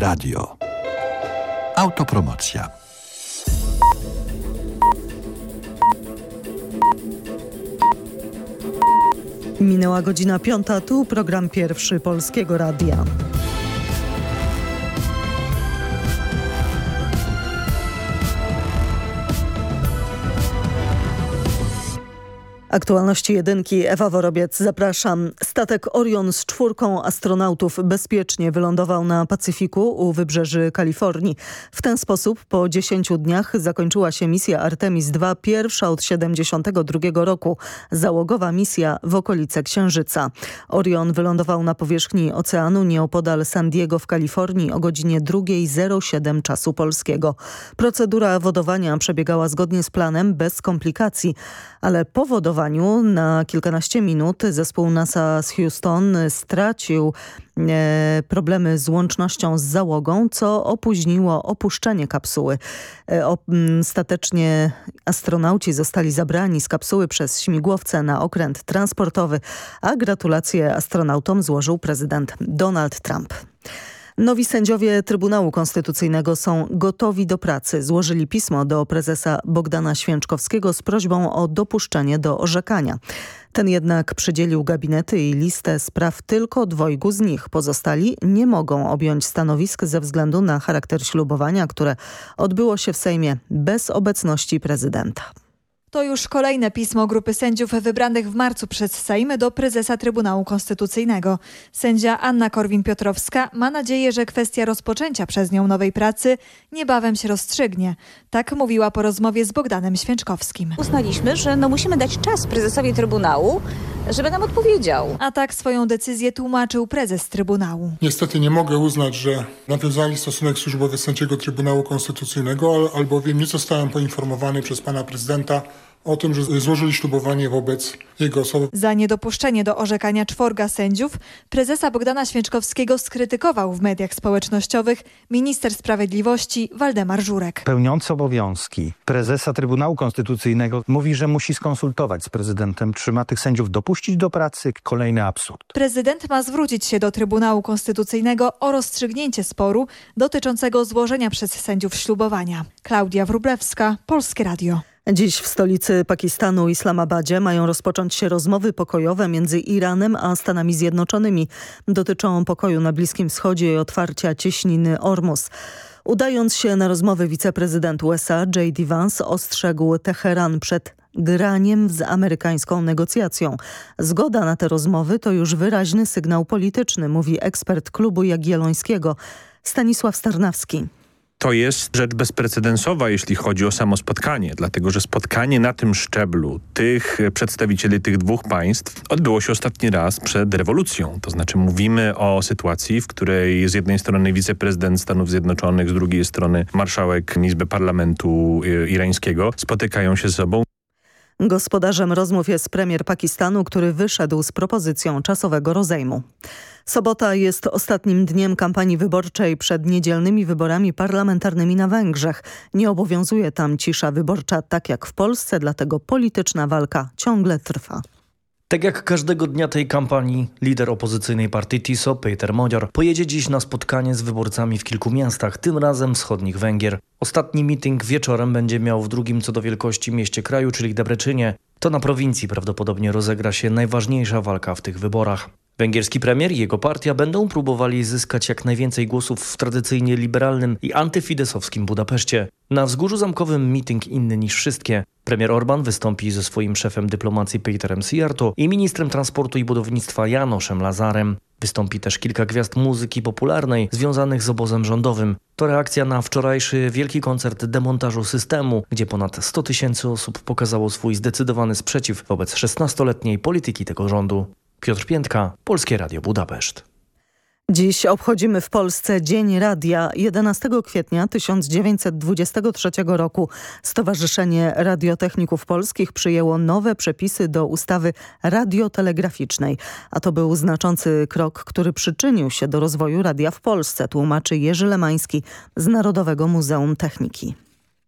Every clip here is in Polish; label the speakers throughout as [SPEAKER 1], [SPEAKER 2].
[SPEAKER 1] Radio. Autopromocja.
[SPEAKER 2] Minęła godzina piąta, tu program pierwszy Polskiego Radia. Aktualności jedynki, Ewa Worobiec, zapraszam. Statek Orion z czwórką astronautów bezpiecznie wylądował na Pacyfiku u wybrzeży Kalifornii. W ten sposób po 10 dniach zakończyła się misja Artemis II, pierwsza od 72 roku, załogowa misja w okolice Księżyca. Orion wylądował na powierzchni oceanu nieopodal San Diego w Kalifornii o godzinie 2.07 czasu polskiego. Procedura wodowania przebiegała zgodnie z planem, bez komplikacji, ale po wodowaniu na kilkanaście minut zespół NASA z Houston stracił e, problemy z łącznością z załogą, co opóźniło opuszczenie kapsuły. E, ostatecznie astronauci zostali zabrani z kapsuły przez śmigłowce na okręt transportowy, a gratulacje astronautom złożył prezydent Donald Trump. Nowi sędziowie Trybunału Konstytucyjnego są gotowi do pracy. Złożyli pismo do prezesa Bogdana Święczkowskiego z prośbą o dopuszczenie do orzekania. Ten jednak przydzielił gabinety i listę spraw tylko dwojgu z nich. Pozostali nie mogą objąć stanowisk ze względu na charakter ślubowania, które odbyło się w Sejmie bez obecności prezydenta.
[SPEAKER 3] To już kolejne pismo grupy sędziów wybranych w marcu przez Sejm do prezesa Trybunału Konstytucyjnego. Sędzia Anna Korwin-Piotrowska ma nadzieję, że kwestia rozpoczęcia przez nią nowej pracy niebawem się rozstrzygnie. Tak mówiła po rozmowie z Bogdanem Święczkowskim.
[SPEAKER 4] Uznaliśmy, że no musimy dać czas prezesowi Trybunału, żeby nam odpowiedział.
[SPEAKER 3] A tak swoją decyzję tłumaczył prezes Trybunału.
[SPEAKER 5] Niestety nie mogę uznać, że nawiązali stosunek służbowy sędziego Trybunału Konstytucyjnego, albowiem nie zostałem poinformowany przez pana prezydenta o tym, że złożyli ślubowanie wobec jego osoby.
[SPEAKER 3] Za niedopuszczenie do orzekania czworga sędziów prezesa Bogdana Święczkowskiego skrytykował w mediach społecznościowych minister sprawiedliwości Waldemar Żurek.
[SPEAKER 6] Pełniący obowiązki prezesa Trybunału Konstytucyjnego mówi, że musi skonsultować z prezydentem, czy ma tych sędziów dopuścić do pracy. Kolejny absurd.
[SPEAKER 3] Prezydent ma zwrócić się do Trybunału Konstytucyjnego o rozstrzygnięcie sporu dotyczącego złożenia przez sędziów ślubowania. Klaudia Wrublewska, Polskie Radio.
[SPEAKER 2] Dziś w stolicy Pakistanu, Islamabadzie, mają rozpocząć się rozmowy pokojowe między Iranem a Stanami Zjednoczonymi. Dotyczą pokoju na Bliskim Wschodzie i otwarcia cieśniny Ormus. Udając się na rozmowy wiceprezydent USA J.D. Vance ostrzegł Teheran przed graniem z amerykańską negocjacją. Zgoda na te rozmowy to już wyraźny sygnał polityczny, mówi ekspert klubu Jagiellońskiego Stanisław Starnawski
[SPEAKER 7] to jest rzecz bezprecedensowa, jeśli chodzi o samo spotkanie, dlatego że spotkanie na tym szczeblu tych przedstawicieli tych dwóch państw odbyło się ostatni raz przed rewolucją. To znaczy mówimy o sytuacji, w której z jednej strony wiceprezydent Stanów Zjednoczonych, z drugiej strony marszałek Izby Parlamentu Irańskiego spotykają się ze sobą.
[SPEAKER 2] Gospodarzem rozmów jest premier Pakistanu, który wyszedł z propozycją czasowego rozejmu. Sobota jest ostatnim dniem kampanii wyborczej przed niedzielnymi wyborami parlamentarnymi na Węgrzech. Nie obowiązuje tam cisza wyborcza tak jak w Polsce, dlatego polityczna walka ciągle trwa.
[SPEAKER 8] Tak jak każdego dnia tej kampanii, lider opozycyjnej partii TISO, Peter Modzior, pojedzie dziś na spotkanie z wyborcami w kilku miastach, tym razem wschodnich Węgier. Ostatni meeting wieczorem będzie miał w drugim co do wielkości mieście kraju, czyli Debreczynie. To na prowincji prawdopodobnie rozegra się najważniejsza walka w tych wyborach. Węgierski premier i jego partia będą próbowali zyskać jak najwięcej głosów w tradycyjnie liberalnym i antyfidesowskim Budapeszcie. Na wzgórzu zamkowym meeting inny niż wszystkie. Premier Orban wystąpi ze swoim szefem dyplomacji Peterem Sijarto i ministrem transportu i budownictwa Janoszem Lazarem. Wystąpi też kilka gwiazd muzyki popularnej związanych z obozem rządowym. To reakcja na wczorajszy wielki koncert demontażu systemu, gdzie ponad 100 tysięcy osób pokazało swój zdecydowany sprzeciw wobec 16-letniej polityki tego rządu. Piotr Piętka, Polskie Radio Budapeszt.
[SPEAKER 2] Dziś obchodzimy w Polsce Dzień Radia. 11 kwietnia 1923 roku Stowarzyszenie Radiotechników Polskich przyjęło nowe przepisy do ustawy radiotelegraficznej. A to był znaczący krok, który przyczynił się do rozwoju radia w Polsce, tłumaczy Jerzy Lemański z Narodowego Muzeum Techniki.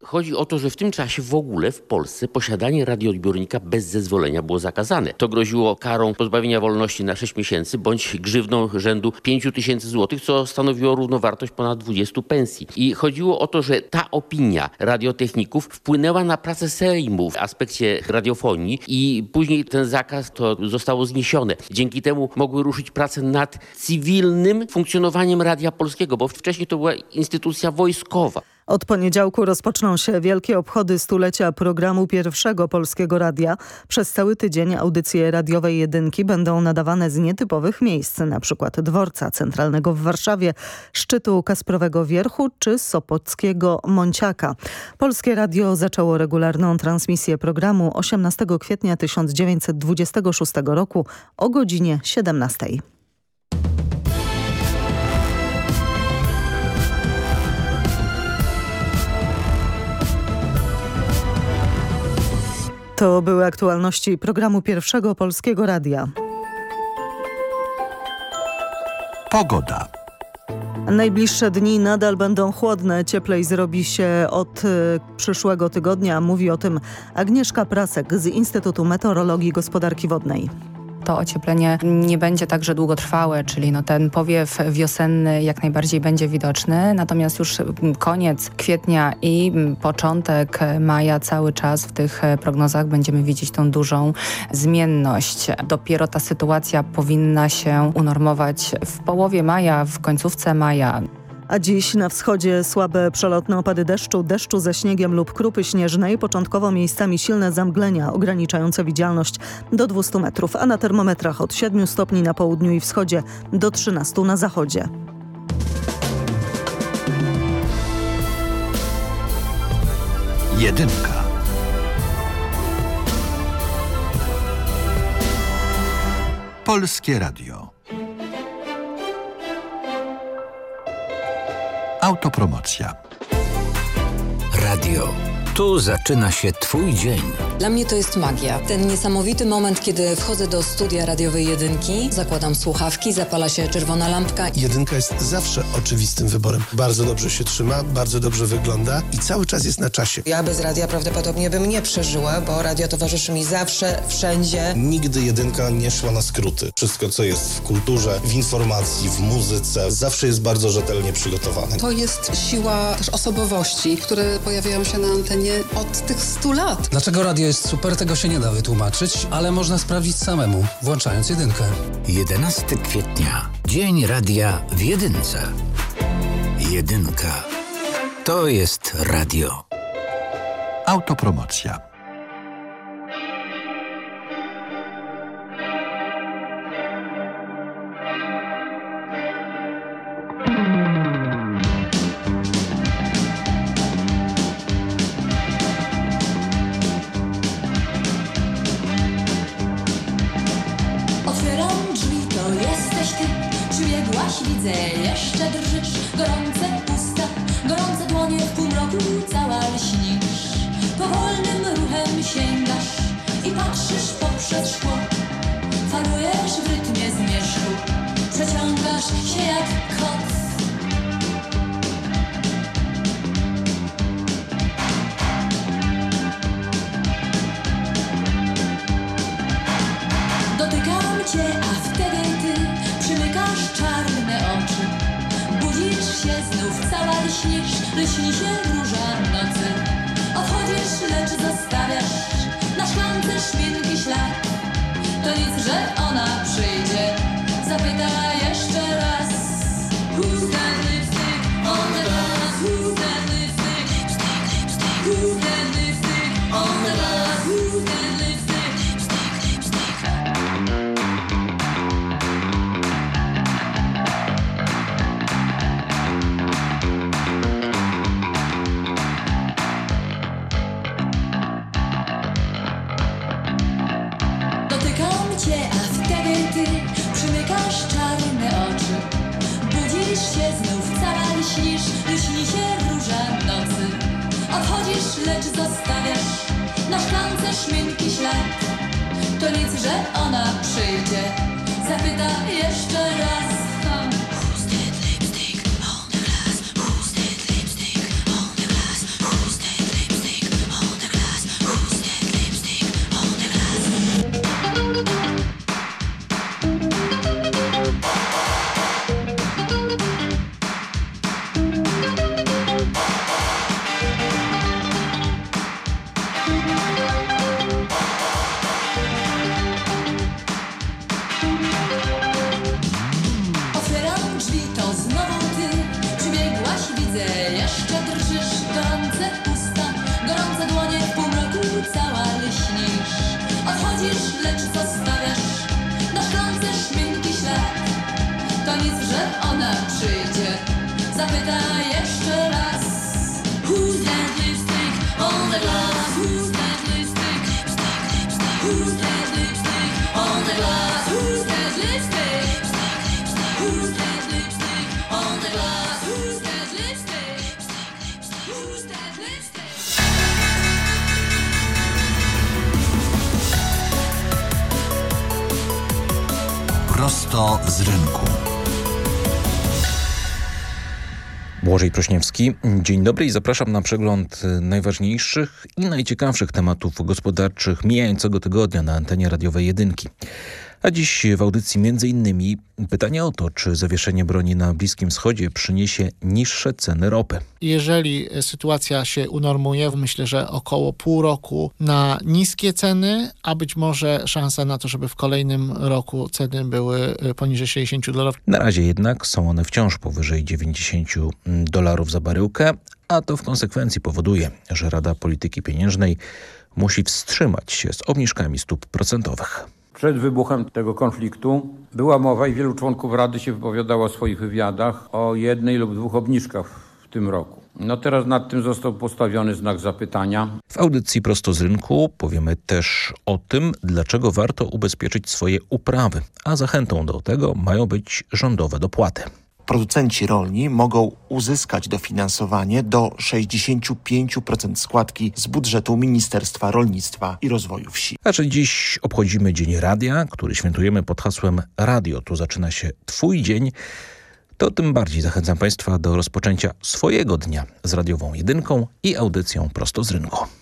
[SPEAKER 1] Chodzi o to, że w tym czasie w ogóle w Polsce posiadanie radioodbiornika bez zezwolenia było zakazane. To groziło karą pozbawienia wolności na 6 miesięcy bądź grzywną rzędu 5 tysięcy złotych, co stanowiło równowartość ponad 20 pensji. I chodziło o to, że ta opinia radiotechników wpłynęła na pracę Sejmu w aspekcie radiofonii i później ten zakaz to zostało zniesione. Dzięki temu mogły ruszyć prace nad cywilnym funkcjonowaniem Radia Polskiego, bo wcześniej to była instytucja wojskowa.
[SPEAKER 2] Od poniedziałku rozpoczną się wielkie obchody stulecia programu pierwszego Polskiego Radia. Przez cały tydzień audycje radiowej jedynki będą nadawane z nietypowych miejsc, przykład dworca centralnego w Warszawie, szczytu Kasprowego Wierchu czy Sopockiego Monciaka. Polskie Radio zaczęło regularną transmisję programu 18 kwietnia 1926 roku o godzinie 17. To były aktualności programu Pierwszego Polskiego Radia.
[SPEAKER 9] Pogoda.
[SPEAKER 2] Najbliższe dni nadal będą chłodne. Cieplej zrobi się od y, przyszłego tygodnia. Mówi o tym Agnieszka Prasek z Instytutu Meteorologii i Gospodarki Wodnej
[SPEAKER 10] to ocieplenie nie będzie także długotrwałe, czyli no ten powiew wiosenny jak najbardziej będzie widoczny, natomiast już koniec kwietnia i początek maja cały czas w tych prognozach będziemy widzieć tą dużą zmienność. Dopiero ta sytuacja powinna się unormować w połowie maja, w końcówce maja.
[SPEAKER 2] A dziś na wschodzie słabe przelotne opady deszczu, deszczu ze śniegiem lub krupy śnieżnej, początkowo miejscami silne zamglenia ograniczające widzialność do 200 metrów, a na termometrach od 7 stopni na południu i wschodzie do 13 na zachodzie.
[SPEAKER 9] Jedynka. Polskie Radio. Autopromocja.
[SPEAKER 11] Radio. Tu zaczyna się Twój dzień.
[SPEAKER 12] Dla mnie to jest magia. Ten niesamowity moment, kiedy wchodzę do studia radiowej jedynki, zakładam słuchawki, zapala się czerwona lampka.
[SPEAKER 13] Jedynka jest zawsze oczywistym wyborem. Bardzo dobrze się trzyma, bardzo dobrze wygląda i cały czas jest na czasie.
[SPEAKER 14] Ja bez radia prawdopodobnie bym nie przeżyła, bo radio towarzyszy mi zawsze, wszędzie.
[SPEAKER 15] Nigdy jedynka nie szła na skróty. Wszystko, co jest w kulturze, w informacji, w muzyce, zawsze jest bardzo rzetelnie przygotowane.
[SPEAKER 16] To jest siła też osobowości, które pojawiają się na antenie od tych 100 lat.
[SPEAKER 17] Dlaczego radio jest super, tego się nie da wytłumaczyć, ale można sprawdzić samemu, włączając jedynkę.
[SPEAKER 11] 11 kwietnia. Dzień radia w jedynce. Jedynka. To jest radio.
[SPEAKER 9] Autopromocja.
[SPEAKER 18] lecz zostawiasz na szklance szminki ślad. To nic, że ona
[SPEAKER 9] przyjdzie, zapyta jeszcze
[SPEAKER 19] raz. Prośniewski. Dzień dobry i zapraszam na przegląd y, najważniejszych i najciekawszych tematów gospodarczych mijającego tygodnia na antenie radiowej Jedynki. A dziś w audycji między innymi pytanie o to, czy zawieszenie broni na Bliskim Wschodzie przyniesie niższe ceny ropy.
[SPEAKER 20] Jeżeli sytuacja się unormuje, myślę, że około pół roku na niskie ceny, a być może szansa na to, żeby w kolejnym roku ceny były y, poniżej 60 dolarów.
[SPEAKER 19] Na razie jednak są one wciąż powyżej 90 dolarów za baryłkę, a to w konsekwencji powoduje, że Rada Polityki Pieniężnej musi wstrzymać się z obniżkami stóp procentowych.
[SPEAKER 21] Przed wybuchem tego konfliktu była mowa i wielu członków Rady się wypowiadało w swoich wywiadach o jednej lub dwóch obniżkach w tym roku. No teraz nad tym został postawiony znak zapytania.
[SPEAKER 19] W audycji prosto z rynku powiemy też o tym, dlaczego warto ubezpieczyć swoje uprawy, a zachętą do tego mają być rządowe dopłaty.
[SPEAKER 22] Producenci rolni mogą uzyskać dofinansowanie do 65% składki z budżetu Ministerstwa Rolnictwa i Rozwoju Wsi.
[SPEAKER 19] A że dziś obchodzimy Dzień Radia, który świętujemy pod hasłem Radio, tu zaczyna się Twój dzień, to tym bardziej zachęcam Państwa do rozpoczęcia swojego dnia z radiową jedynką i audycją prosto z rynku.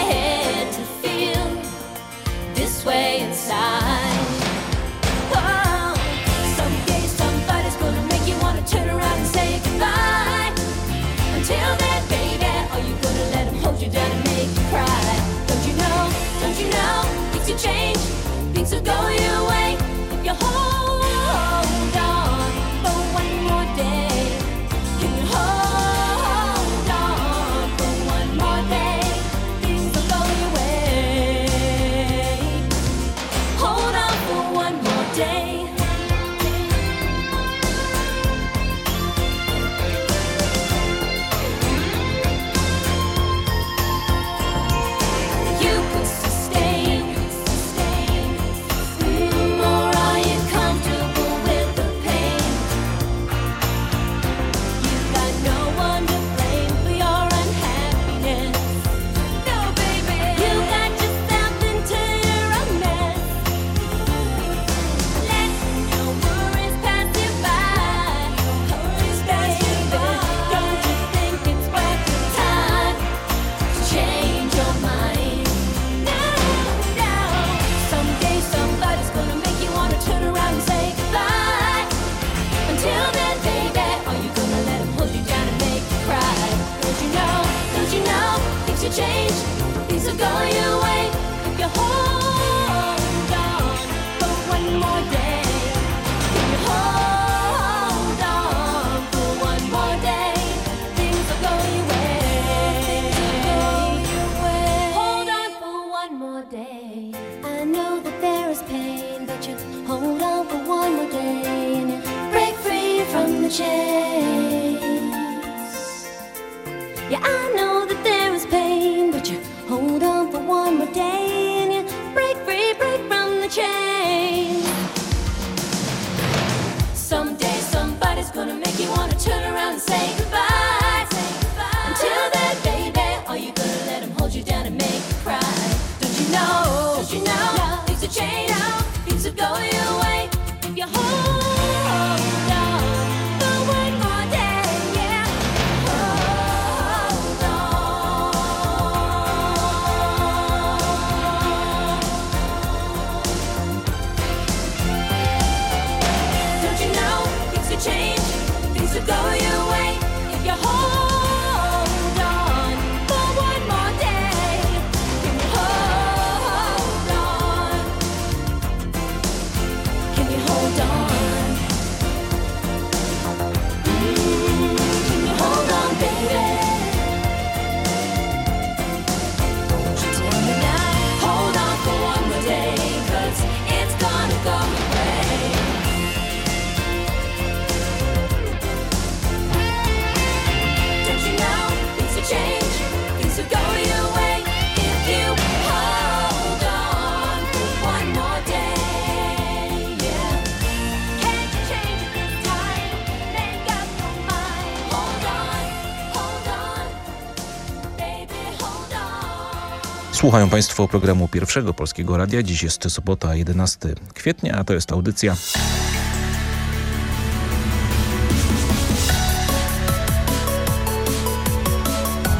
[SPEAKER 19] Słuchają Państwo programu Pierwszego Polskiego Radia. Dziś jest sobota, 11 kwietnia, a to jest audycja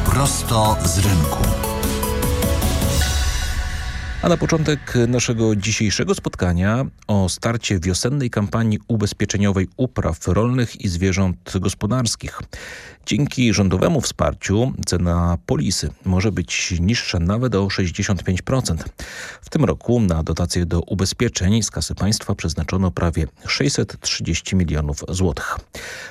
[SPEAKER 9] Prosto z rynku.
[SPEAKER 19] A na początek naszego dzisiejszego spotkania o starcie wiosennej kampanii ubezpieczeniowej upraw rolnych i zwierząt gospodarskich. Dzięki rządowemu wsparciu cena polisy może być niższa nawet o 65%. W tym roku na dotacje do ubezpieczeń z kasy państwa przeznaczono prawie 630 milionów złotych.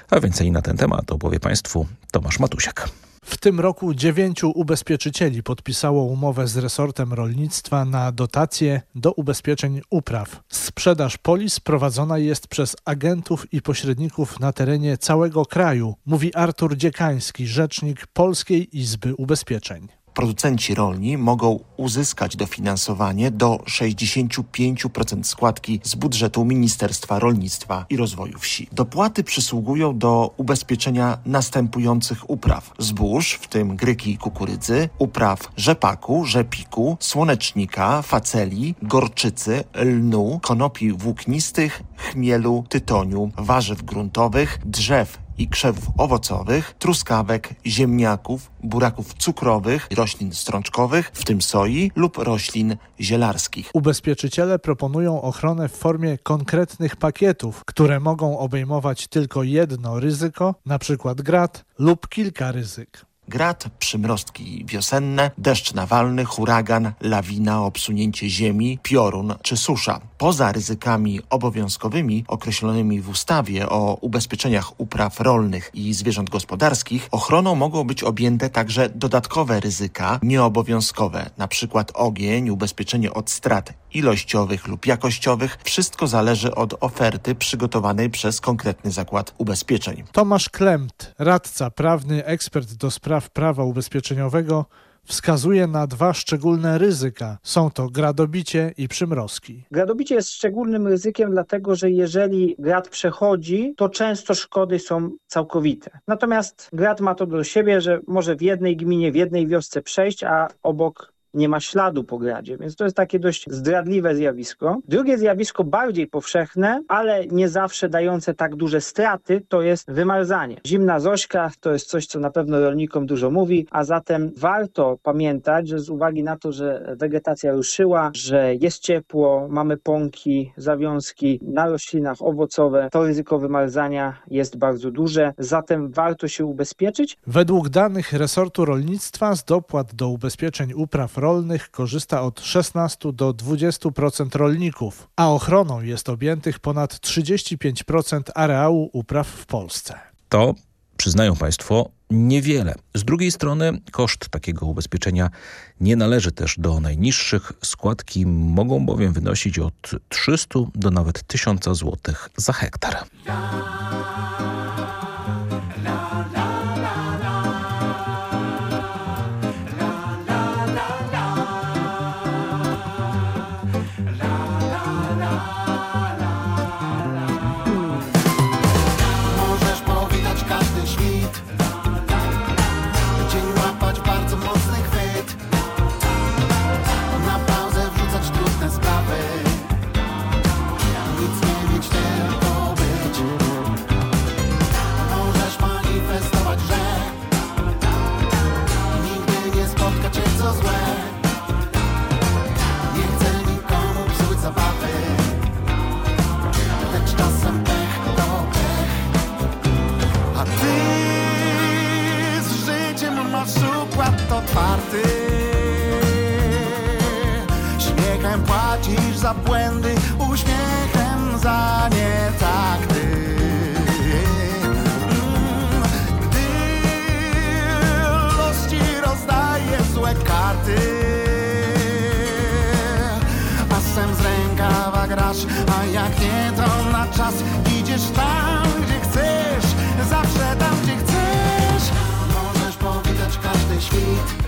[SPEAKER 19] A więcej na ten temat opowie Państwu Tomasz Matusiak.
[SPEAKER 23] W tym roku dziewięciu ubezpieczycieli podpisało umowę z resortem rolnictwa na dotacje do ubezpieczeń upraw. Sprzedaż polis prowadzona jest przez agentów i pośredników na terenie całego kraju, mówi Artur Dziekański, rzecznik Polskiej Izby Ubezpieczeń.
[SPEAKER 22] Producenci rolni mogą uzyskać dofinansowanie do 65% składki z budżetu Ministerstwa Rolnictwa i Rozwoju Wsi. Dopłaty przysługują do ubezpieczenia następujących upraw: zbóż, w tym gryki i kukurydzy, upraw rzepaku, rzepiku, słonecznika, faceli, gorczycy, lnu, konopi włóknistych, chmielu, tytoniu, warzyw gruntowych, drzew i krzewów owocowych, truskawek, ziemniaków, buraków cukrowych, roślin strączkowych, w tym soi lub roślin zielarskich.
[SPEAKER 23] Ubezpieczyciele proponują ochronę w formie konkretnych pakietów, które mogą obejmować tylko jedno ryzyko, np. grad lub kilka ryzyk.
[SPEAKER 22] Grad, przymrostki wiosenne, deszcz nawalny, huragan, lawina, obsunięcie ziemi, piorun czy susza. Poza ryzykami obowiązkowymi określonymi w ustawie o ubezpieczeniach upraw rolnych i zwierząt gospodarskich, ochroną mogą być objęte także dodatkowe ryzyka nieobowiązkowe, np. ogień, ubezpieczenie od strat ilościowych lub jakościowych. Wszystko zależy od oferty przygotowanej przez konkretny zakład ubezpieczeń.
[SPEAKER 23] Tomasz Klemt, radca prawny, ekspert do spraw prawa ubezpieczeniowego, wskazuje na dwa szczególne ryzyka. Są to gradobicie i przymrozki.
[SPEAKER 24] Gradobicie jest szczególnym ryzykiem, dlatego że jeżeli grad przechodzi, to często szkody są całkowite. Natomiast grad ma to do siebie, że może w jednej gminie, w jednej wiosce przejść, a obok nie ma śladu po gradzie, więc to jest takie dość zdradliwe zjawisko. Drugie zjawisko, bardziej powszechne, ale nie zawsze dające tak duże straty, to jest wymarzanie. Zimna zośka to jest coś, co na pewno rolnikom dużo mówi, a zatem warto pamiętać, że z uwagi na to, że wegetacja ruszyła, że jest ciepło, mamy pąki, zawiązki na roślinach owocowe, to ryzyko wymarzania jest bardzo duże, zatem warto się ubezpieczyć.
[SPEAKER 23] Według danych resortu rolnictwa z dopłat do ubezpieczeń upraw rolnych korzysta od 16 do 20% rolników, a ochroną jest objętych ponad 35% areału upraw w Polsce.
[SPEAKER 19] To, przyznają Państwo, niewiele. Z drugiej strony koszt takiego ubezpieczenia nie należy też do najniższych. Składki mogą bowiem wynosić od 300 do nawet 1000 zł za hektar.
[SPEAKER 25] Płacisz za błędy Uśmiechem za nietakty Mm, Gdy los ci rozdaje złe karty. Asem z rękawa grasz A jak nie to na czas Idziesz tam gdzie chcesz. Zawsze tam gdzie chcesz. Możesz powitać każdy świt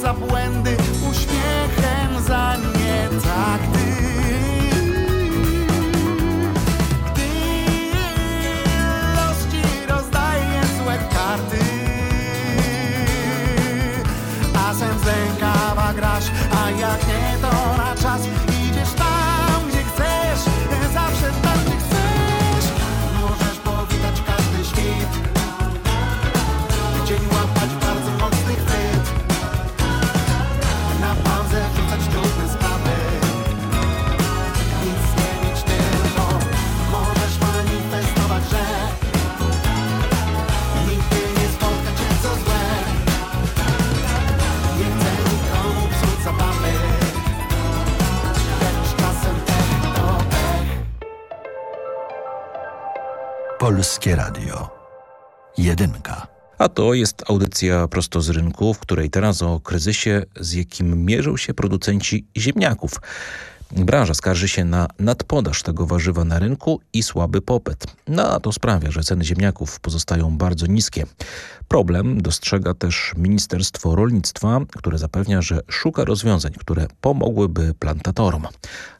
[SPEAKER 25] za błędy
[SPEAKER 9] Polskie Radio. Jedynka.
[SPEAKER 19] A to jest audycja prosto z rynku, w której teraz o kryzysie, z jakim mierzą się producenci ziemniaków. Branża skarży się na nadpodaż tego warzywa na rynku i słaby popyt. No a to sprawia, że ceny ziemniaków pozostają bardzo niskie. Problem dostrzega też Ministerstwo Rolnictwa, które zapewnia, że szuka rozwiązań, które pomogłyby plantatorom.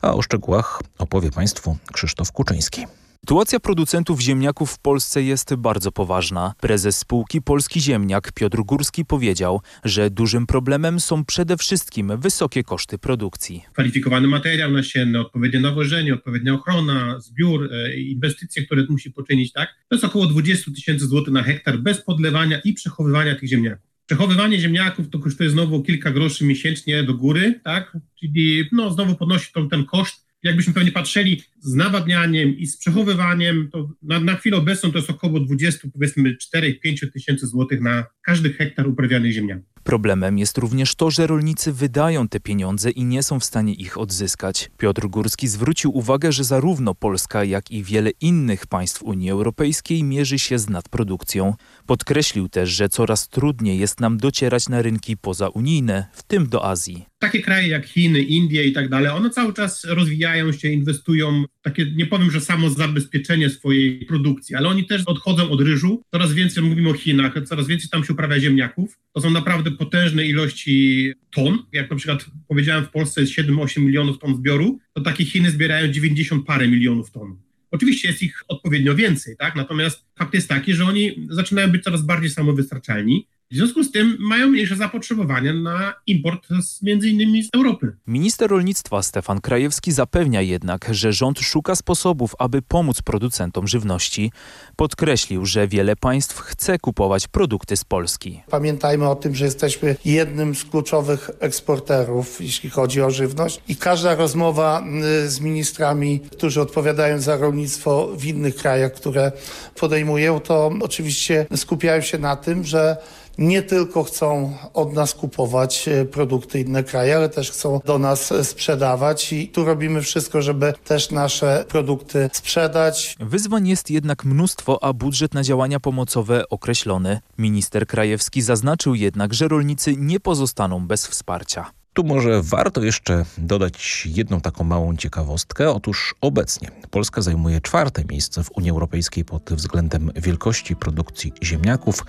[SPEAKER 19] A o szczegółach opowie Państwu Krzysztof Kuczyński.
[SPEAKER 26] Sytuacja producentów ziemniaków w Polsce jest bardzo poważna. Prezes spółki Polski Ziemniak Piotr Górski powiedział, że dużym problemem są przede wszystkim wysokie koszty produkcji.
[SPEAKER 27] kwalifikowany materiał nasienny, odpowiednie nawożenie, odpowiednia ochrona, zbiór, e, inwestycje, które musi poczynić, tak? To jest około 20 tysięcy złotych na hektar bez podlewania i przechowywania tych ziemniaków. Przechowywanie ziemniaków to kosztuje znowu kilka groszy miesięcznie do góry, tak? Czyli no, znowu podnosi tą, ten koszt. Jakbyśmy pewnie patrzyli z nawadnianiem i z przechowywaniem, to na, na chwilę obecną to jest około 20, powiedzmy 4-5 tysięcy złotych na każdy hektar uprawianych ziemniaków.
[SPEAKER 26] Problemem jest również to, że rolnicy wydają te pieniądze i nie są w stanie ich odzyskać. Piotr Górski zwrócił uwagę, że zarówno Polska, jak i wiele innych państw Unii Europejskiej mierzy się z nadprodukcją. Podkreślił też, że coraz trudniej jest nam docierać na rynki pozaunijne, w tym do Azji.
[SPEAKER 27] takie kraje jak Chiny, Indie i tak dalej, one cały czas rozwijają się, inwestują takie, nie powiem, że samo zabezpieczenie swojej produkcji, ale oni też odchodzą od ryżu. Coraz więcej, mówimy o Chinach, coraz więcej tam się uprawia ziemniaków. To są naprawdę potężne ilości ton. Jak na przykład powiedziałem, w Polsce jest 7-8 milionów ton zbioru, to takie Chiny zbierają 90 parę milionów ton. Oczywiście jest ich odpowiednio więcej, tak? Natomiast fakt jest taki, że oni zaczynają być coraz bardziej samowystarczalni. W związku z tym mają mniejsze zapotrzebowanie na import z, między innymi z Europy.
[SPEAKER 26] Minister rolnictwa Stefan Krajewski zapewnia jednak, że rząd szuka sposobów, aby pomóc producentom żywności. Podkreślił, że wiele państw chce kupować produkty z Polski.
[SPEAKER 28] Pamiętajmy o tym, że jesteśmy jednym z kluczowych eksporterów, jeśli chodzi o żywność i każda rozmowa y, z ministrami, którzy odpowiadają za rolnictwo w innych krajach, które podejmują, to oczywiście skupiają się na tym, że nie tylko chcą od nas kupować e, produkty inne kraje, ale też chcą do nas e, sprzedawać i tu robimy wszystko, żeby też nasze produkty sprzedać.
[SPEAKER 26] Wyzwań jest jednak mnóstwo, a budżet na działania pomocowe określony. Minister Krajewski zaznaczył jednak, że rolnicy nie pozostaną bez wsparcia.
[SPEAKER 19] Tu może warto jeszcze dodać jedną taką małą ciekawostkę. Otóż obecnie Polska zajmuje czwarte miejsce w Unii Europejskiej pod względem wielkości produkcji ziemniaków.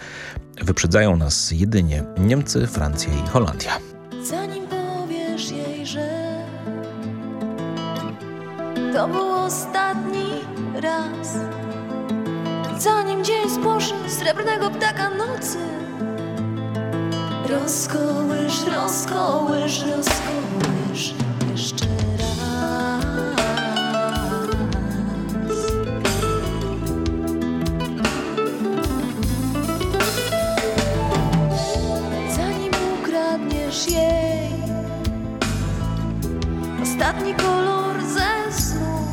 [SPEAKER 19] Wyprzedzają nas jedynie Niemcy, Francja i Holandia.
[SPEAKER 18] Zanim powiesz jej, że to był ostatni raz, zanim dzień spłoszy srebrnego ptaka nocy, rozkołysz, rozkołysz, rozkołysz jeszcze raz. Zanim ukradniesz jej ostatni kolor ze snu,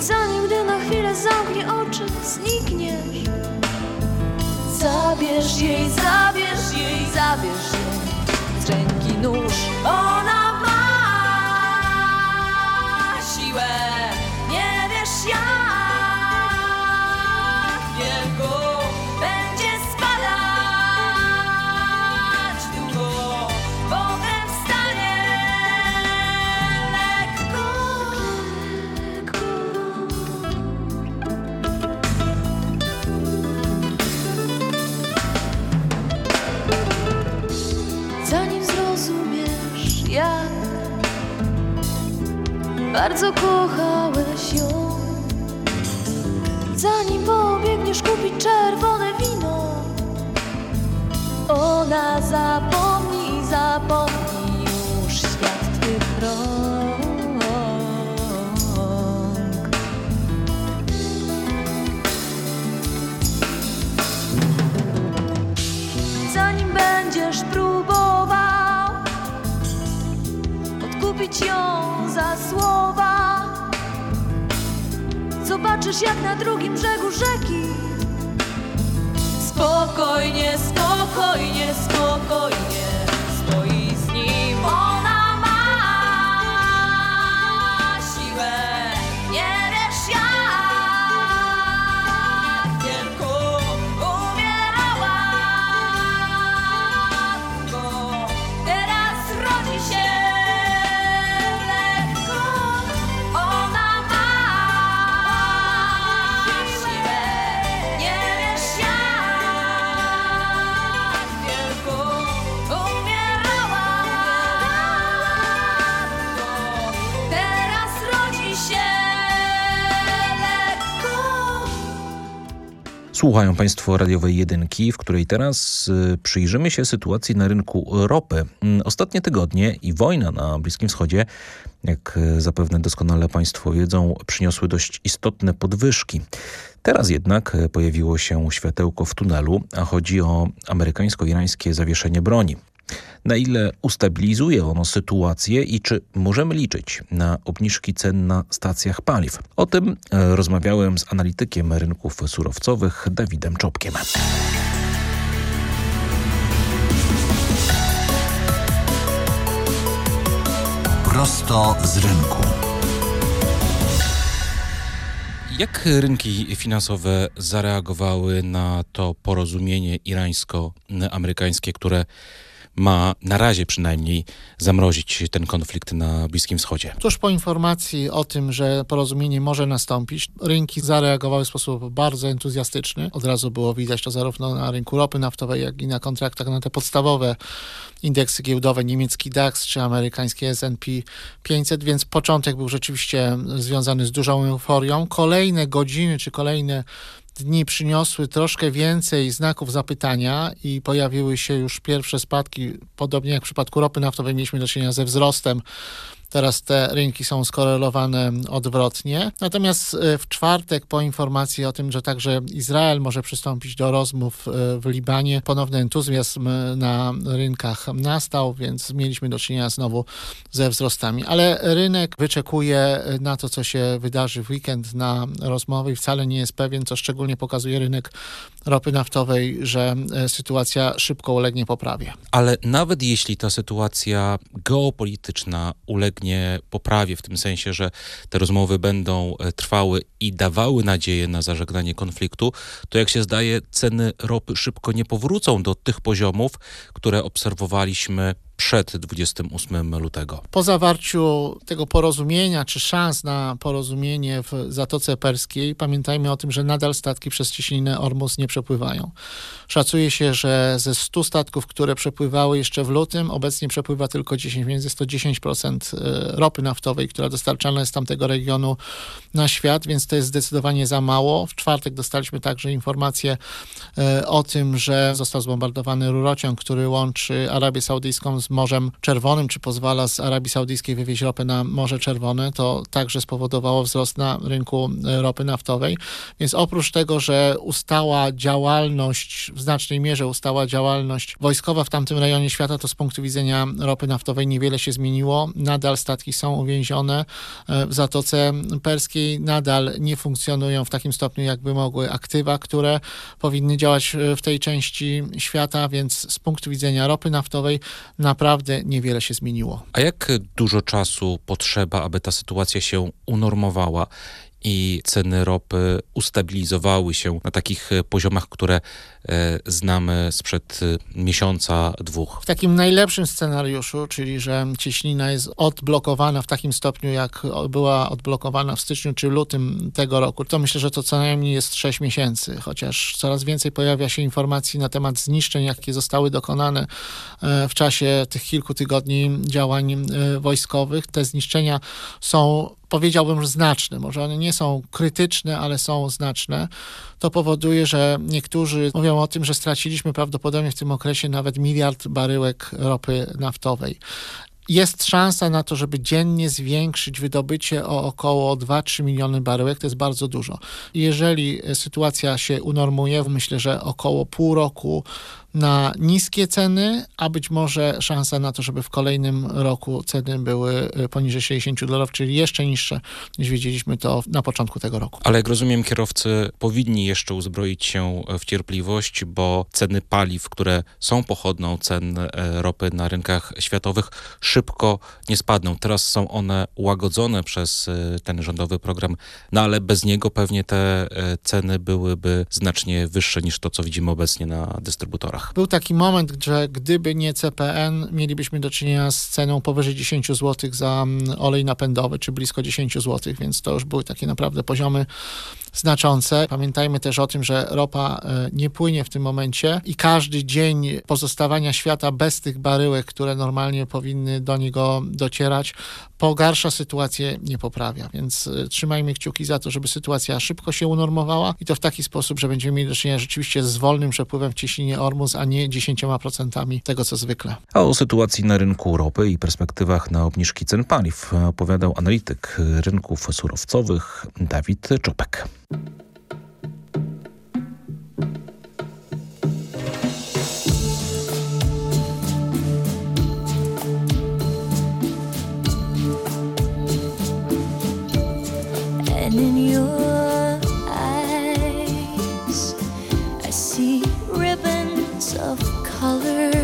[SPEAKER 18] zanim gdy na chwilę zamknie oczy, znikniesz. Zabierz jej, zabierz jej, zabierz jej
[SPEAKER 19] Słuchają Państwo radiowej jedynki, w której teraz y, przyjrzymy się sytuacji na rynku ropy. Mm, Ostatnie tygodnie i wojna na Bliskim Wschodzie, jak y, zapewne doskonale Państwo wiedzą, przyniosły dość istotne podwyżki. Teraz jednak y, pojawiło się światełko w tunelu, a chodzi o amerykańsko-irańskie zawieszenie broni. Na ile ustabilizuje ono sytuację i czy możemy liczyć na obniżki cen na stacjach paliw? O tym e, rozmawiałem z analitykiem rynków surowcowych Dawidem Czopkiem.
[SPEAKER 9] Prosto z rynku.
[SPEAKER 19] Jak rynki finansowe zareagowały na to porozumienie irańsko-amerykańskie, które ma na razie przynajmniej zamrozić ten konflikt na Bliskim Wschodzie?
[SPEAKER 20] Tuż po informacji o tym, że porozumienie może nastąpić, rynki zareagowały w sposób bardzo entuzjastyczny. Od razu było widać to zarówno na rynku ropy naftowej, jak i na kontraktach na te podstawowe indeksy giełdowe, niemiecki DAX czy amerykański S&P 500, więc początek był rzeczywiście związany z dużą euforią. Kolejne godziny czy kolejne dni przyniosły troszkę więcej znaków zapytania i pojawiły się już pierwsze spadki. Podobnie jak w przypadku ropy naftowej mieliśmy do czynienia ze wzrostem. Teraz te rynki są skorelowane odwrotnie. Natomiast e, w czwartek, po informacji o tym, że także Izrael może przystąpić do rozmów e, w Libanie, ponowny entuzjazm e, na rynkach nastał, więc mieliśmy do czynienia znowu ze wzrostami. Ale rynek wyczekuje na to, co się wydarzy w weekend na rozmowy i wcale nie jest pewien, co szczególnie pokazuje rynek ropy naftowej, że sytuacja szybko ulegnie poprawie.
[SPEAKER 19] Ale nawet jeśli ta sytuacja geopolityczna ulegnie poprawie, w tym sensie, że te rozmowy będą e, trwały i dawały nadzieję na zażegnanie konfliktu, to jak się zdaje, ceny ropy szybko nie powrócą do tych poziomów, które obserwowaliśmy przed 28 lutego.
[SPEAKER 20] Po zawarciu tego porozumienia, czy szans na porozumienie w Zatoce Perskiej, pamiętajmy o tym, że nadal statki przez ciśninę Ormus nie przepływają. Szacuje się, że ze 100 statków, które przepływały jeszcze w lutym, obecnie przepływa tylko 10, więc jest to 10% ropy naftowej, która dostarczana jest z tamtego regionu na świat, więc to jest zdecydowanie za mało. W czwartek dostaliśmy także informację e, o tym, że został zbombardowany rurociąg, który łączy Arabię Saudyjską z Morzem Czerwonym, czy pozwala z Arabii Saudyjskiej wywieźć ropę na Morze Czerwone. To także spowodowało wzrost na rynku e, ropy naftowej. Więc oprócz tego, że ustała działalność, w znacznej mierze ustała działalność wojskowa w tamtym rejonie świata, to z punktu widzenia ropy naftowej niewiele się zmieniło. Nadal statki są uwięzione e, w Zatoce Perskiej, nadal nie funkcjonują w takim stopniu, jakby mogły aktywa, które powinny działać e, w tej części świata, więc z punktu widzenia ropy naftowej naprawdę niewiele się zmieniło.
[SPEAKER 19] A jak dużo czasu potrzeba, aby ta sytuacja się unormowała i ceny ropy ustabilizowały się na takich e, poziomach, które e, znamy sprzed e, miesiąca, dwóch?
[SPEAKER 20] W takim najlepszym scenariuszu, czyli że cieśnina jest odblokowana w takim stopniu, jak była odblokowana w styczniu czy lutym tego roku, to myślę, że to co najmniej jest 6 miesięcy, chociaż coraz więcej pojawia się informacji na temat zniszczeń, jakie zostały dokonane w czasie tych kilku tygodni działań wojskowych. Te zniszczenia są powiedziałbym, że znaczne. Może one nie są krytyczne, ale są znaczne. To powoduje, że niektórzy mówią o tym, że straciliśmy prawdopodobnie w tym okresie nawet miliard baryłek ropy naftowej. Jest szansa na to, żeby dziennie zwiększyć wydobycie o około 2-3 miliony baryłek. To jest bardzo dużo. Jeżeli sytuacja się unormuje, myślę, że około pół roku na niskie ceny, a być może szansa na to, żeby w kolejnym roku ceny były y, poniżej 60 dolarów, czyli jeszcze niższe niż wiedzieliśmy to na początku tego roku.
[SPEAKER 19] Ale jak rozumiem, kierowcy powinni jeszcze uzbroić się w cierpliwość, bo ceny paliw, które są pochodną cen e, ropy na rynkach światowych, szybko nie spadną. Teraz są one łagodzone przez e, ten rządowy program, no ale bez niego pewnie te e, ceny byłyby znacznie wyższe niż to, co widzimy obecnie na dystrybutorach.
[SPEAKER 20] Był taki moment, że gdyby nie CPN, mielibyśmy do czynienia z ceną powyżej 10 zł za mm, olej napędowy, czy blisko 10 zł, więc to już były takie naprawdę poziomy znaczące. Pamiętajmy też o tym, że ropa e, nie płynie w tym momencie i każdy dzień pozostawania świata bez tych baryłek, które normalnie powinny do niego docierać, pogarsza sytuację, nie poprawia. Więc e, trzymajmy kciuki za to, żeby sytuacja szybko się unormowała i to w taki sposób, że będziemy mieli do czynienia rzeczywiście z wolnym przepływem w cieśninie Ormus, a nie 10% tego, co zwykle.
[SPEAKER 19] A o sytuacji na rynku ropy i perspektywach na obniżki cen paliw opowiadał analityk rynków surowcowych Dawid Czopek.
[SPEAKER 18] And in your of color.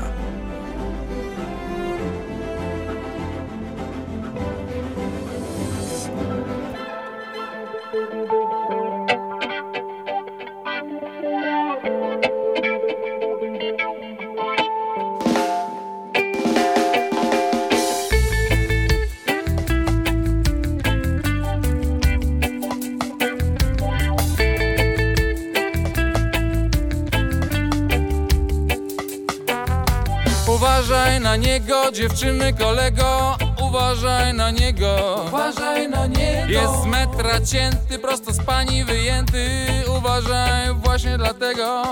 [SPEAKER 29] Dziewczyny kolego, uważaj na niego.
[SPEAKER 30] Uważaj na niego.
[SPEAKER 29] Jest z metra cięty, prosto z pani wyjęty. Uważaj właśnie dlatego.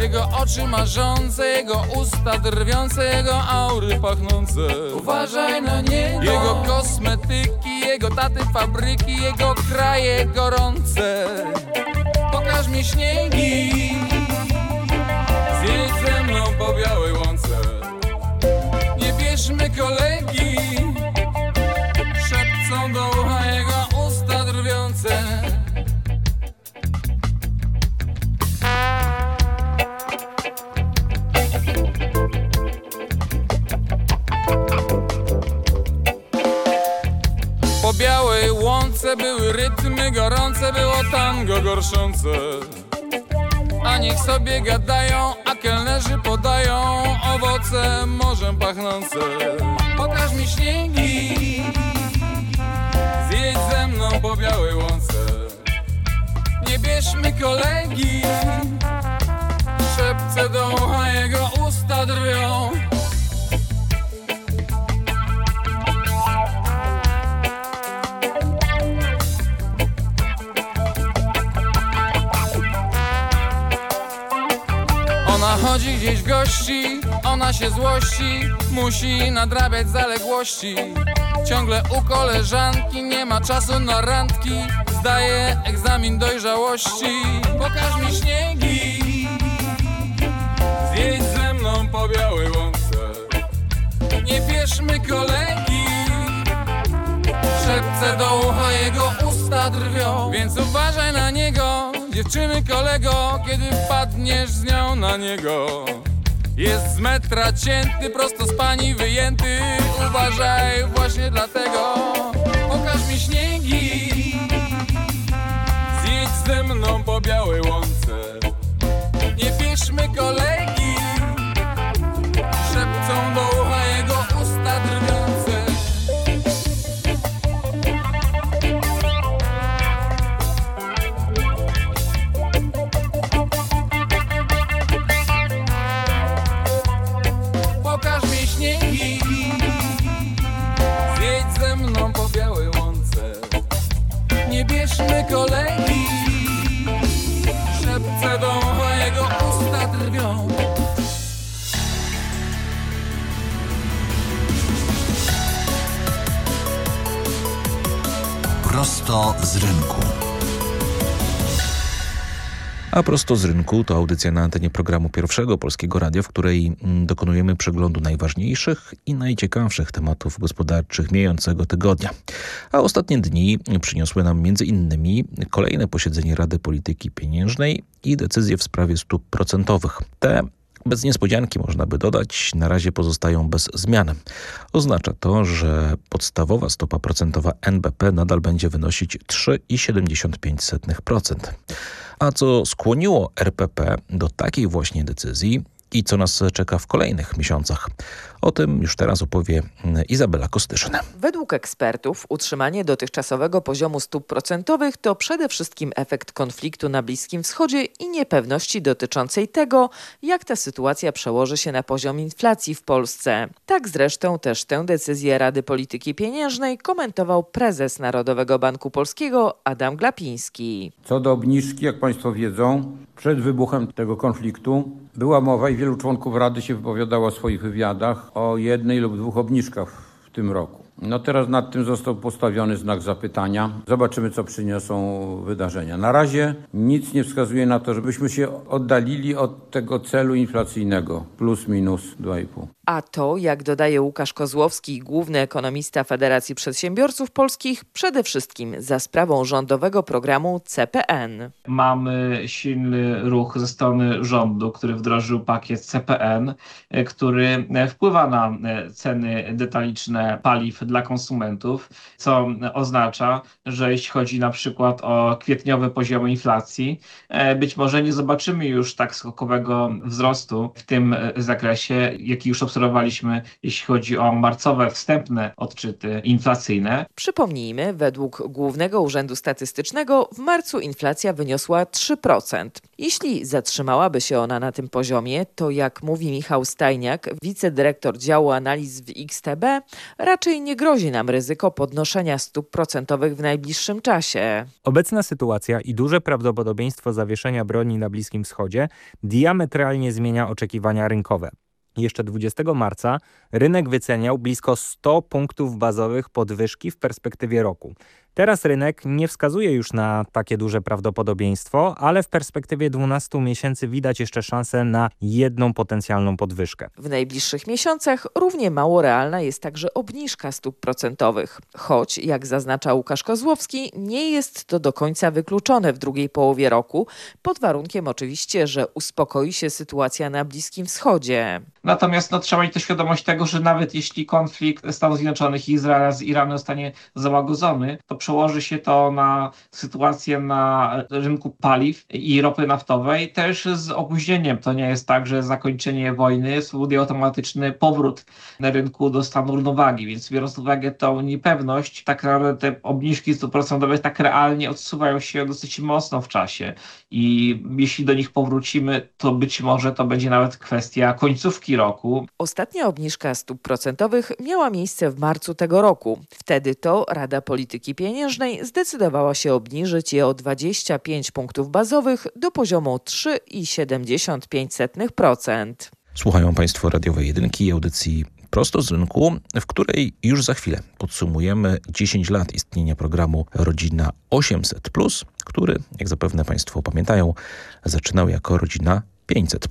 [SPEAKER 29] Jego oczy marzące, jego usta drwiące, jego aury pachnące.
[SPEAKER 30] Uważaj na niego.
[SPEAKER 29] Jego kosmetyki, jego taty fabryki, jego kraje gorące. Pokaż mi śniegi, bierzmy Bierzmy kolegi, szepce do ucha jego usta drwią. Ona chodzi gdzieś w gości, ona się złości, musi nadrabiać zaległości. Ciągle u koleżanki, nie ma czasu na randki, zdaje egzamin dojrzałości. Pokaż mi śniegi, zjedź ze mną po białej łące. Nie bierzmy kolegi, szepce do ucha jego usta drwią. Więc uważaj na niego, dziewczyny kolego, kiedy wpadniesz z nią na niego. Jest z metra cięty, prosto z pani wyjęty. Uważaj właśnie dlatego. Pokaż mi śniegi, ze mną po białej łące. Nie bierzmy kolegi, szepcą do ucha jego usta drwiące. Pokaż mi śniegi Zjedź ze mną po białej łące Nie bierzmy kolegi
[SPEAKER 9] Prosto z rynku.
[SPEAKER 19] A prosto z rynku to audycja na antenie programu pierwszego Polskiego Radia, w której mm, dokonujemy przeglądu najważniejszych i najciekawszych tematów gospodarczych mijającego tygodnia. A ostatnie dni przyniosły nam między innymi kolejne posiedzenie Rady Polityki Pieniężnej i decyzje w sprawie stóp procentowych. Te bez niespodzianki można by dodać, na razie pozostają bez zmian. Oznacza to, że podstawowa stopa procentowa NBP nadal będzie wynosić 3,75%. A co skłoniło RPP do takiej właśnie decyzji i co nas czeka w kolejnych miesiącach? O tym już teraz opowie mm, Izabela Kostyszyn.
[SPEAKER 31] Według ekspertów utrzymanie dotychczasowego poziomu stóp procentowych to przede wszystkim efekt konfliktu na Bliskim Wschodzie i niepewności dotyczącej tego, jak ta sytuacja przełoży się na poziom inflacji w Polsce. Tak zresztą też tę decyzję Rady Polityki Pieniężnej komentował prezes Narodowego Banku Polskiego Adam Glapiński.
[SPEAKER 21] Co do obniżki, jak Państwo wiedzą, przed wybuchem tego konfliktu była mowa i wielu członków Rady się wypowiadało w swoich wywiadach o jednej lub dwóch obniżkach w tym roku. No teraz nad tym został postawiony znak zapytania. Zobaczymy, co przyniosą wydarzenia. Na razie nic nie wskazuje na to, żebyśmy się oddalili od tego celu inflacyjnego plus minus 2,5.
[SPEAKER 31] A to, jak dodaje Łukasz Kozłowski, główny ekonomista Federacji Przedsiębiorców Polskich, przede wszystkim za sprawą rządowego programu CPN.
[SPEAKER 32] Mamy silny ruch ze strony rządu, który wdrożył pakiet CPN, e, który e, wpływa na e, ceny detaliczne paliw dla konsumentów, co oznacza, że jeśli chodzi na przykład o kwietniowe poziomy inflacji, e, być może nie zobaczymy już tak skokowego wzrostu w tym e, zakresie, jaki już obserwowaliśmy, jeśli chodzi o marcowe wstępne odczyty inflacyjne.
[SPEAKER 31] Przypomnijmy, według Głównego Urzędu Statystycznego w marcu inflacja wyniosła 3%. Jeśli zatrzymałaby się ona na tym poziomie, to jak mówi Michał Stajniak, wicedyrektor działu analiz w XTB, raczej nie grozi nam ryzyko podnoszenia stóp procentowych w najbliższym czasie.
[SPEAKER 33] Obecna sytuacja i duże prawdopodobieństwo zawieszenia broni na Bliskim Wschodzie diametralnie zmienia oczekiwania rynkowe. Jeszcze 20 marca rynek wyceniał blisko 100 punktów bazowych podwyżki w perspektywie roku. Teraz rynek nie wskazuje już na takie duże prawdopodobieństwo, ale w perspektywie 12 miesięcy widać jeszcze szansę na jedną potencjalną podwyżkę.
[SPEAKER 31] W najbliższych miesiącach równie mało realna jest także obniżka stóp procentowych. Choć, jak zaznacza Łukasz Kozłowski, nie jest to do końca wykluczone w drugiej połowie roku, pod warunkiem oczywiście, że uspokoi się sytuacja na Bliskim Wschodzie.
[SPEAKER 32] Natomiast no, trzeba mieć też świadomość tego, że nawet jeśli konflikt Stanów Zjednoczonych i Izraela z Iranem zostanie załagodzony, to przełoży się to na sytuację na rynku paliw i ropy naftowej też z opóźnieniem. To nie jest tak, że zakończenie wojny spowoduje automatyczny powrót na rynku do stanu równowagi, więc biorąc pod uwagę tą niepewność, tak naprawdę te obniżki stóp procentowych tak realnie odsuwają się dosyć mocno w czasie i jeśli do nich powrócimy, to być może to będzie nawet kwestia końcówki roku.
[SPEAKER 31] Ostatnia obniżka stóp procentowych miała miejsce w marcu tego roku. Wtedy to Rada Polityki Pieniężnej zdecydowała się obniżyć je o 25 punktów bazowych do poziomu 3,75%.
[SPEAKER 34] Słuchają Państwo radiowej jedynki i audycji Prosto z rynku, w której już za chwilę podsumujemy 10 lat istnienia programu Rodzina 800, który, jak zapewne Państwo pamiętają, zaczynał jako Rodzina 500.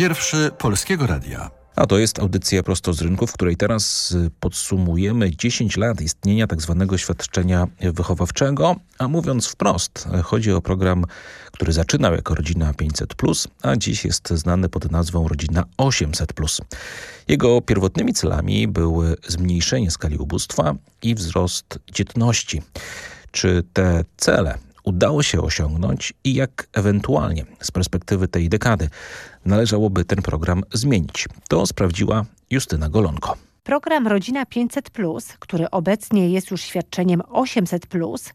[SPEAKER 9] pierwszy Polskiego Radia.
[SPEAKER 19] A to jest audycja prosto z rynku, w której teraz y, podsumujemy 10 lat istnienia tak zwanego świadczenia wychowawczego. A mówiąc wprost, chodzi o program, który zaczynał jako Rodzina 500+, a dziś jest znany pod nazwą Rodzina 800+. Jego pierwotnymi celami były zmniejszenie skali ubóstwa i wzrost dzietności. Czy te cele udało się osiągnąć i jak ewentualnie z perspektywy tej dekady należałoby ten program zmienić. To sprawdziła Justyna Golonko.
[SPEAKER 35] Program Rodzina 500, który obecnie jest już świadczeniem 800,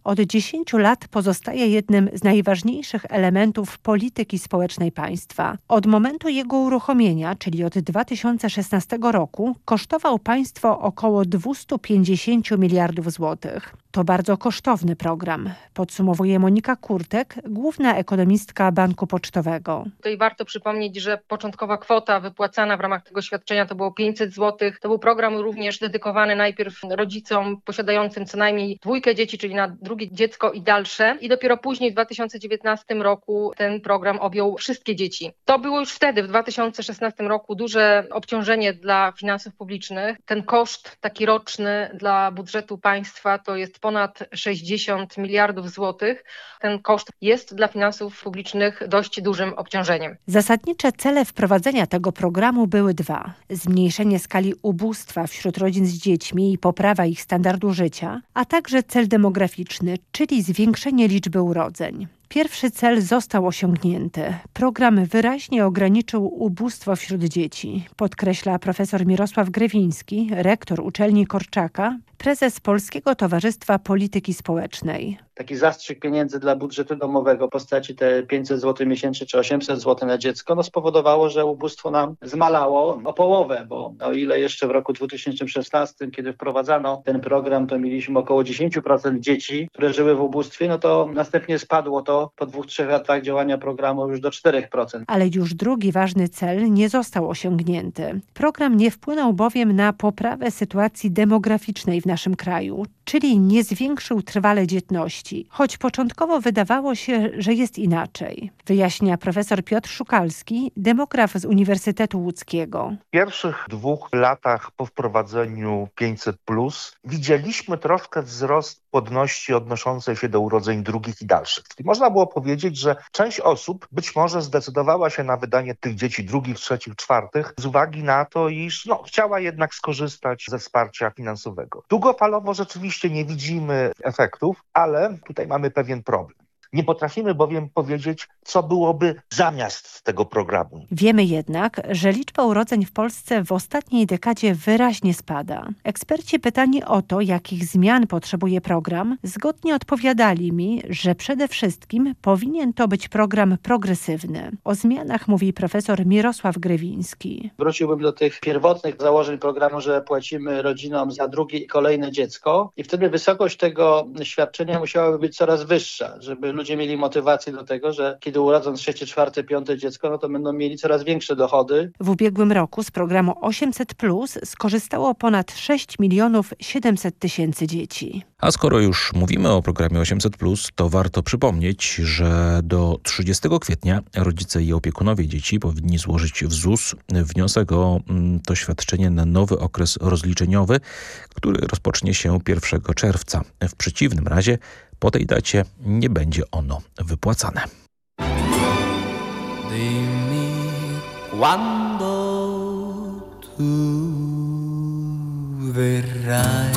[SPEAKER 35] od 10 lat pozostaje jednym z najważniejszych elementów polityki społecznej państwa. Od momentu jego uruchomienia, czyli od 2016 roku, kosztował państwo około 250 miliardów złotych. To bardzo kosztowny program, podsumowuje Monika Kurtek, główna ekonomistka Banku Pocztowego.
[SPEAKER 36] Tutaj warto przypomnieć, że początkowa kwota wypłacana w ramach tego świadczenia to było 500 zł. To był program również dedykowany najpierw rodzicom posiadającym co najmniej dwójkę dzieci, czyli na drugie dziecko i dalsze. I dopiero później w 2019 roku ten program objął wszystkie dzieci. To było już wtedy, w 2016 roku, duże obciążenie dla finansów publicznych. Ten koszt taki roczny dla budżetu państwa to jest ponad 60 miliardów złotych. Ten koszt jest dla finansów publicznych dość dużym obciążeniem.
[SPEAKER 35] Zasadnicze cele wprowadzenia tego programu były dwa. Zmniejszenie skali ubóstwa wśród rodzin z dziećmi i poprawa ich standardu życia, a także cel demograficzny, czyli zwiększenie liczby urodzeń. Pierwszy cel został osiągnięty. Program wyraźnie ograniczył ubóstwo wśród dzieci, podkreśla profesor Mirosław Grewiński, rektor uczelni Korczaka, prezes Polskiego Towarzystwa Polityki Społecznej.
[SPEAKER 37] Taki zastrzyk pieniędzy dla budżetu domowego w postaci te 500 zł miesięcznie czy 800 zł na dziecko, no spowodowało, że ubóstwo nam zmalało o połowę, bo o ile jeszcze w roku 2016, kiedy wprowadzano ten program, to mieliśmy około 10% dzieci, które żyły w ubóstwie, no to następnie spadło to po dwóch, trzech latach działania programu już do 4%.
[SPEAKER 35] Ale już drugi ważny cel nie został osiągnięty. Program nie wpłynął bowiem na poprawę sytuacji demograficznej w naszym kraju, czyli nie zwiększył trwale dzietności, choć początkowo wydawało się, że jest inaczej. Wyjaśnia profesor Piotr Szukalski, demograf z Uniwersytetu Łódzkiego.
[SPEAKER 38] W pierwszych dwóch latach po wprowadzeniu 500 widzieliśmy troszkę wzrost płodności odnoszącej się do urodzeń drugich i dalszych. Czyli można było powiedzieć, że część osób być może zdecydowała się na wydanie tych dzieci drugich, trzecich, czwartych z uwagi na to, iż no, chciała jednak skorzystać ze wsparcia finansowego. Długofalowo rzeczywiście nie widzimy efektów, ale tutaj mamy pewien problem. Nie potrafimy bowiem powiedzieć, co byłoby zamiast tego programu.
[SPEAKER 35] Wiemy jednak, że liczba urodzeń w Polsce w ostatniej dekadzie wyraźnie spada. Eksperci pytani o to, jakich zmian potrzebuje program, zgodnie odpowiadali mi, że przede wszystkim powinien to być program progresywny. O zmianach mówi profesor Mirosław Grewiński.
[SPEAKER 37] Wróciłbym do tych pierwotnych założeń programu, że płacimy rodzinom za drugie i kolejne dziecko i wtedy wysokość tego świadczenia musiałaby być coraz wyższa, żeby ludzie mieli motywację do tego, że kiedy urodzą trzecie, czwarte, piąte dziecko, no to będą mieli coraz większe dochody.
[SPEAKER 35] W ubiegłym roku z programu 800 skorzystało ponad 6 milionów 700 tysięcy dzieci.
[SPEAKER 19] A skoro już mówimy o programie 800+, to warto przypomnieć, że do 30 kwietnia rodzice i opiekunowie dzieci powinni złożyć w ZUS wniosek o mm, to świadczenie na nowy okres rozliczeniowy, który rozpocznie się 1 czerwca. W przeciwnym razie po tej dacie nie będzie ono wypłacane.
[SPEAKER 30] Quando tu verrai.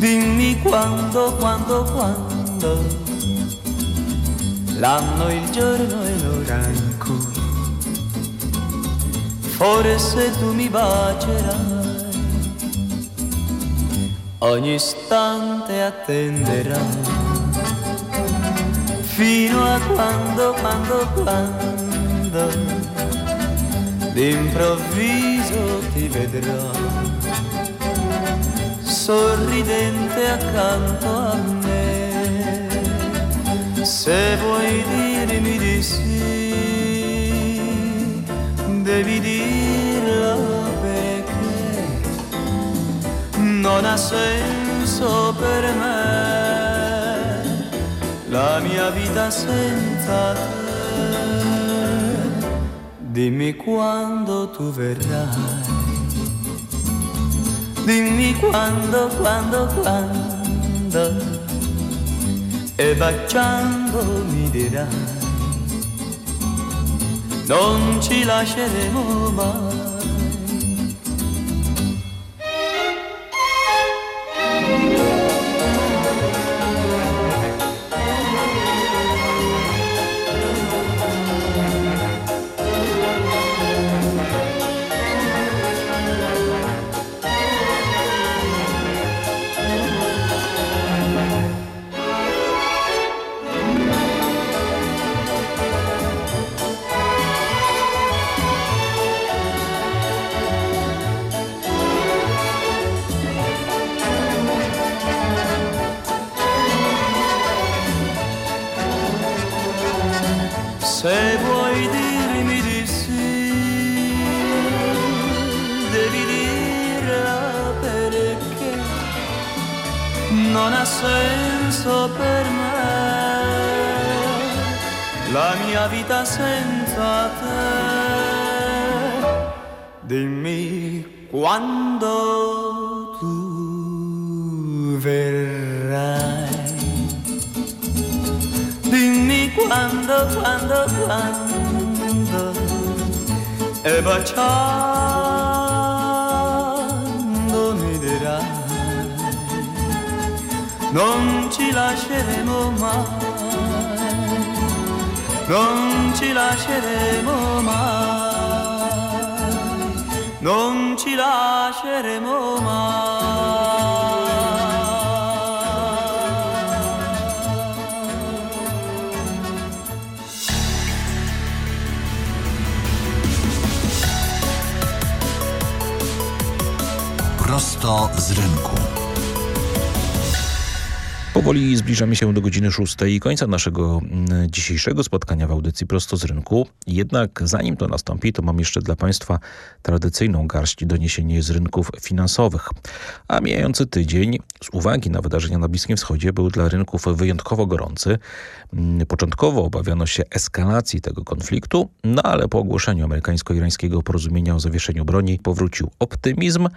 [SPEAKER 30] Dimmi quando, quando, quando. L'anno, il giorno e l'ora in cui forse tu mi bacerai. Ogni istante distante attenderà. Fino a quando, quando, quando d'improvviso ti vedrò. Sorridente accanto a me. Se vuoi dirmi di sì devi dirlo perché non ha senso per me la mia vita senza te. Dimmi quando tu verrai, dimmi quando, quando, quando, e baciando mi dirai, non ci lasceremo mai. Se vuoi dirmi di sì, devi dirla perché non ha senso per me la mia vita senza te. Dimmi quando tu verrai. Quando, quando, quando E baciando mi dirai Non ci lasceremo mai Non ci lasceremo mai Non ci lasceremo mai
[SPEAKER 9] Prosto z rynku.
[SPEAKER 19] Powoli zbliżamy się do godziny szóstej końca naszego mm, dzisiejszego spotkania w audycji Prosto z Rynku. Jednak zanim to nastąpi, to mam jeszcze dla Państwa tradycyjną garść doniesienie z rynków finansowych. A mijający tydzień, z uwagi na wydarzenia na Bliskim Wschodzie, był dla rynków wyjątkowo gorący. Mm, Początkowo obawiano się eskalacji tego konfliktu, no ale po ogłoszeniu amerykańsko-irańskiego porozumienia o zawieszeniu broni powrócił optymizm,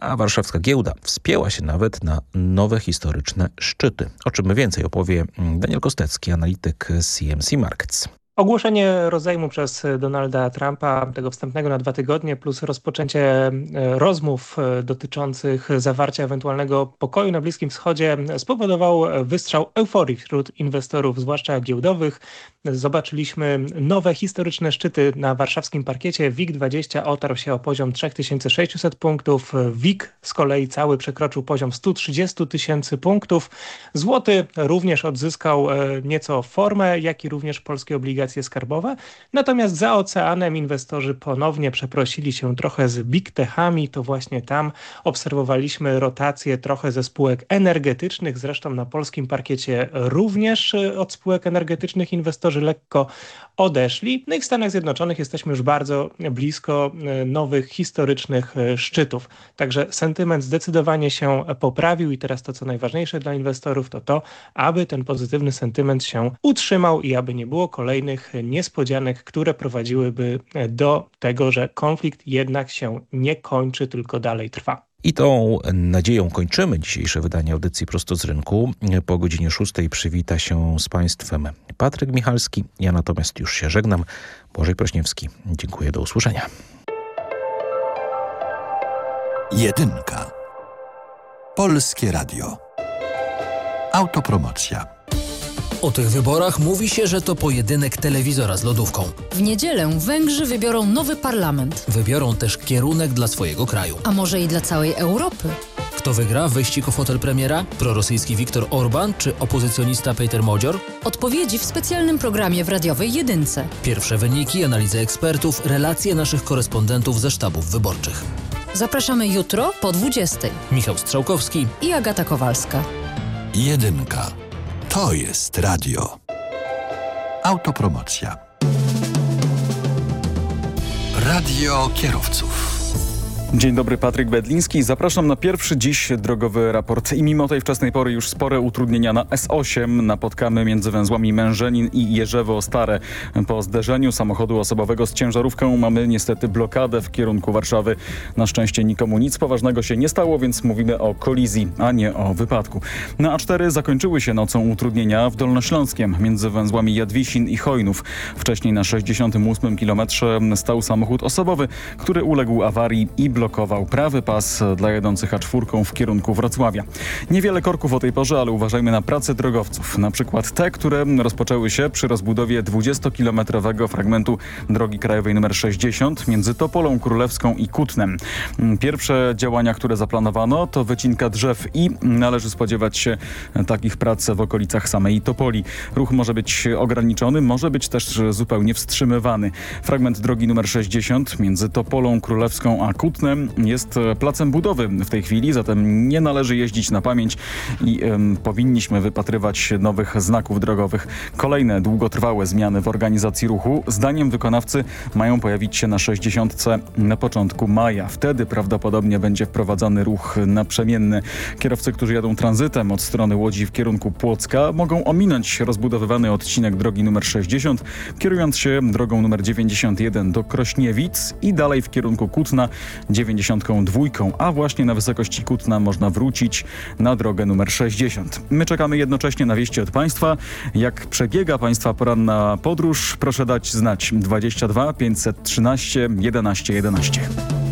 [SPEAKER 19] a warszawska giełda wspięła się nawet na nowe historyczne szczyty. O czym więcej opowie mm, Daniel Kostecki, analityk CMC Markets.
[SPEAKER 39] Ogłoszenie rozejmu przez Donalda Trumpa, tego wstępnego na dwa tygodnie, plus rozpoczęcie e, rozmów e, dotyczących zawarcia ewentualnego pokoju na Bliskim Wschodzie spowodował wystrzał euforii wśród inwestorów, zwłaszcza giełdowych. Zobaczyliśmy nowe historyczne szczyty na warszawskim parkiecie. WIG20 otarł się o poziom 3600 punktów. WIG z kolei cały przekroczył poziom 130 tysięcy punktów. Złoty również odzyskał e, nieco formę, jak i również polskie obligacje skarbowe. Natomiast za oceanem inwestorzy ponownie przeprosili się trochę z big techami. To właśnie tam obserwowaliśmy rotację trochę ze spółek energetycznych. Zresztą na polskim parkiecie również e, od spółek energetycznych inwestorzy lekko odeszli. No i w Stanach Zjednoczonych jesteśmy już bardzo blisko e, nowych historycznych e, szczytów. Także sentyment zdecydowanie się poprawił i teraz to, co najważniejsze dla inwestorów, to to, aby ten pozytywny sentyment się utrzymał i aby nie było kolejnych niespodzianek, które prowadziłyby do tego, że konflikt jednak się nie kończy, tylko dalej trwa.
[SPEAKER 19] I tą nadzieją kończymy dzisiejsze wydanie audycji Prosto z Rynku. Po godzinie szóstej przywita się z Państwem Patryk Michalski. Ja natomiast już się żegnam. Błażej Prośniewski. Dziękuję, do usłyszenia.
[SPEAKER 9] Jedynka. Polskie Radio. Autopromocja.
[SPEAKER 40] O tych wyborach mówi się, że to pojedynek telewizora z lodówką.
[SPEAKER 41] W niedzielę Węgrzy wybiorą nowy parlament.
[SPEAKER 40] Wybiorą też kierunek dla swojego kraju.
[SPEAKER 41] A może i dla całej Europy?
[SPEAKER 40] Kto wygra wyścig o fotel premiera? Prorosyjski Viktor Orban czy opozycjonista Peter Modzior?
[SPEAKER 41] Odpowiedzi w specjalnym programie w radiowej Jedynce.
[SPEAKER 40] Pierwsze wyniki, analizy ekspertów, relacje naszych korespondentów ze sztabów wyborczych.
[SPEAKER 41] Zapraszamy jutro po 20.
[SPEAKER 40] Michał Strzałkowski
[SPEAKER 41] i Agata Kowalska.
[SPEAKER 9] Jedynka. To jest radio. Autopromocja. Radio kierowców.
[SPEAKER 42] Dzień dobry, Patryk Bedliński. Zapraszam na pierwszy dziś drogowy raport. I mimo tej wczesnej pory już spore utrudnienia na S8 napotkamy między węzłami Mężenin i Jerzewo Stare. Po zderzeniu samochodu osobowego z ciężarówką mamy niestety blokadę w kierunku Warszawy. Na szczęście nikomu nic poważnego się nie stało, więc mówimy o kolizji, a nie o wypadku. Na A4 zakończyły się nocą utrudnienia w Dolnośląskiem między węzłami Jadwisin i Chojnów. Wcześniej na 68 kilometrze stał samochód osobowy, który uległ awarii i blokował prawy pas dla jadących A4 w kierunku Wrocławia. Niewiele korków o tej porze, ale uważajmy na pracę drogowców. Na przykład te, które rozpoczęły się przy rozbudowie 20-kilometrowego fragmentu drogi krajowej nr 60 między Topolą Królewską i Kutnem. Pierwsze działania, które zaplanowano to wycinka drzew i należy spodziewać się takich prac w okolicach samej Topoli. Ruch może być ograniczony, może być też zupełnie wstrzymywany. Fragment drogi nr 60 między Topolą Królewską a Kutnem jest placem budowy w tej chwili, zatem nie należy jeździć na pamięć i powinniśmy wypatrywać nowych znaków drogowych. Kolejne długotrwałe zmiany w organizacji ruchu zdaniem wykonawcy mają pojawić się na 60 na początku maja. Wtedy prawdopodobnie będzie wprowadzany ruch naprzemienny. Kierowcy, którzy jadą tranzytem od strony Łodzi w kierunku Płocka mogą ominąć rozbudowywany odcinek drogi nr 60, kierując się drogą nr 91 do Krośniewic i dalej w kierunku Kutna 92, a właśnie na wysokości Kutna można wrócić na drogę numer 60. My czekamy jednocześnie na wieści od Państwa. Jak przebiega Państwa poranna podróż, proszę dać znać 22 513 11 11.